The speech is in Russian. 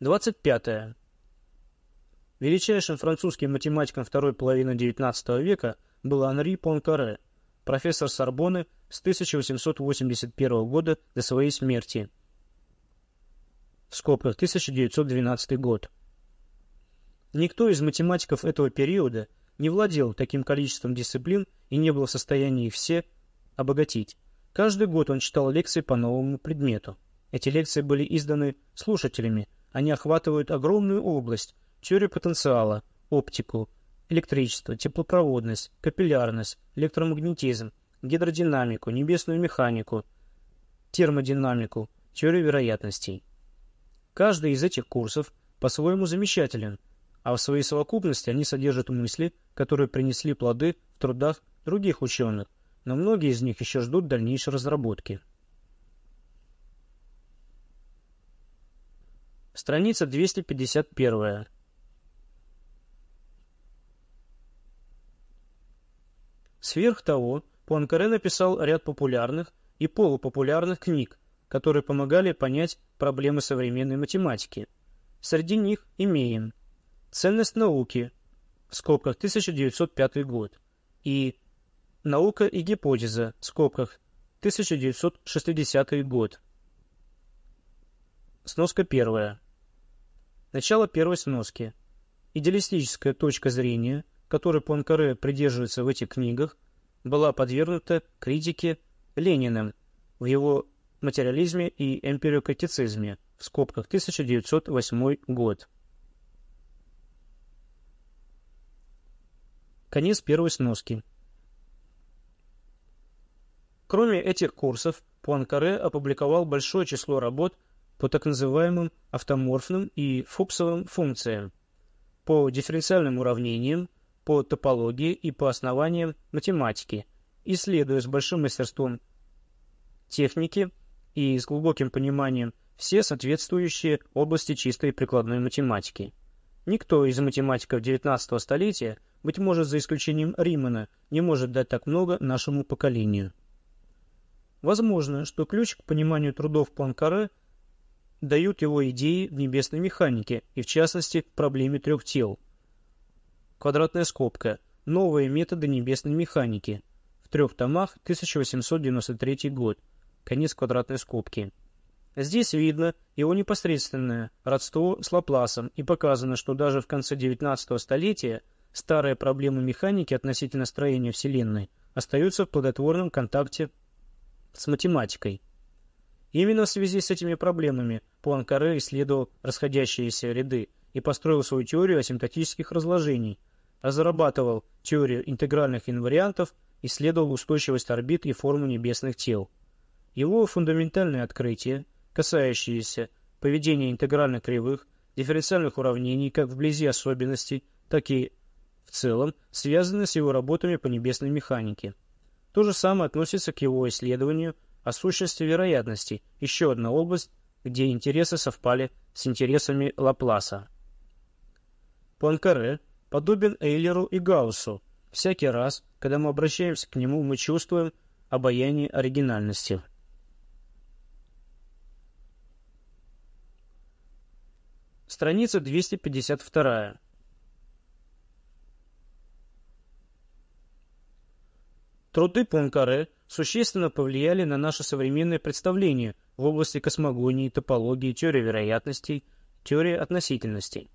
25. Величайшим французским математиком второй половины XIX века был Анри Понкаре, профессор Сорбонны с 1881 года до своей смерти. В скобках 1912 год. Никто из математиков этого периода не владел таким количеством дисциплин и не был в состоянии их все обогатить. Каждый год он читал лекции по новому предмету. Эти лекции были изданы слушателями. Они охватывают огромную область, теорию потенциала, оптику, электричество, теплопроводность, капиллярность, электромагнетизм, гидродинамику, небесную механику, термодинамику, теорию вероятностей. Каждый из этих курсов по-своему замечателен, а в своей совокупности они содержат мысли, которые принесли плоды в трудах других ученых, но многие из них еще ждут дальнейшей разработки. Страница 251. Сверх того, Пуанкаре написал ряд популярных и полупопулярных книг, которые помогали понять проблемы современной математики. Среди них имеем «Ценность науки» в скобках 1905 год и «Наука и гипотеза» в скобках 1960 год. Сноска первая. Начало первой сноски. Идеалистическая точка зрения, которой Пуанкаре придерживается в этих книгах, была подвергнута критике Лениным в его материализме и эмпириокритицизме в скобках 1908 год. Конец первой сноски. Кроме этих курсов, Пуанкаре опубликовал большое число работ по так называемым автоморфным и фуксовым функциям, по дифференциальным уравнениям, по топологии и по основаниям математики, исследуя с большим мастерством техники и с глубоким пониманием все соответствующие области чистой прикладной математики. Никто из математиков XIX столетия, быть может, за исключением Римана, не может дать так много нашему поколению. Возможно, что ключ к пониманию трудов Пуанкаре дают его идеи в небесной механике и, в частности, в проблеме трех тел. Квадратная скобка. Новые методы небесной механики. В трех томах, 1893 год. Конец квадратной скобки. Здесь видно его непосредственное родство с Лапласом и показано, что даже в конце XIX столетия старые проблемы механики относительно строения Вселенной остаются в плодотворном контакте с математикой. Именно в связи с этими проблемами Пуанкаре исследовал расходящиеся ряды и построил свою теорию асимптотических разложений, разрабатывал теорию интегральных инвариантов, исследовал устойчивость орбит и форму небесных тел. Его фундаментальные открытия, касающиеся поведения интегральных кривых, дифференциальных уравнений как вблизи особенностей, так и в целом, связаны с его работами по небесной механике. То же самое относится к его исследованию о сущности вероятности, еще одна область, где интересы совпали с интересами Лапласа. Пуанкаре подобен Эйлеру и Гауссу. Всякий раз, когда мы обращаемся к нему, мы чувствуем обаяние оригинальности. Страница 252. Труды Пуанкаре существенно повлияли на наше современное представление в области космогонии, топологии, теории вероятностей, теории относительностей.